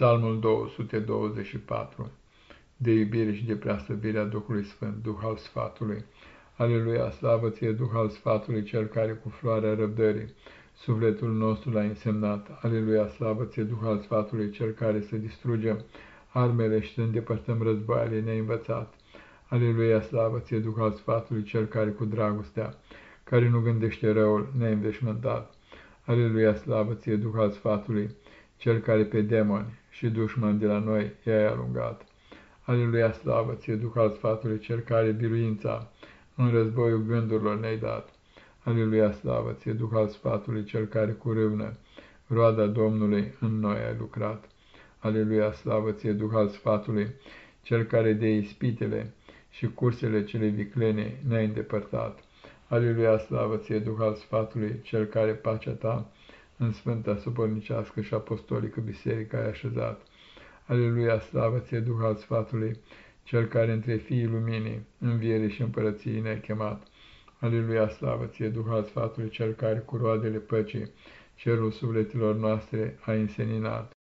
Psalmul 224 De iubire și de preastăvirea Duhului Sfânt, Duh al sfatului. Aleluia, slavă ție, Duh al sfatului, cel care cu floarea răbdării sufletul nostru l-a însemnat. Aleluia, slavă ție, Duh al sfatului, cel care să distrugem armele și să îndepărtăm războaiele ne-a învățat. Aleluia, slavă ție, Duh al sfatului, cel care cu dragostea, care nu gândește răul, ne-a înveșmântat. Aleluia, slavă ție, Duh al sfatului, cel care pe demoni și dușmani de la noi i-ai alungat. Aleluia, slavă ție, Duh al sfatului, cel care biruința în războiul gândurilor ne-ai dat. Aleluia, slavă ție, Duh al sfatului, cel care cu râvnă roada Domnului în noi ai lucrat. Aleluia, slavă ție, Duh al sfatului, cel care de ispitele și cursele cele viclene ne-ai îndepărtat. Aleluia, slavă ție, Duh al sfatului, cel care pacea ta în Sfânta Supornicească și Apostolică Biserică ai așezat. Aleluia, slavă ție, Duh al sfatului, cel care între fiii luminii, înviere și împărății ne-ai chemat. Aleluia, slavă ție, Duh al sfatului, cel care cu roadele păcii, cerul sufletelor noastre a înseninat.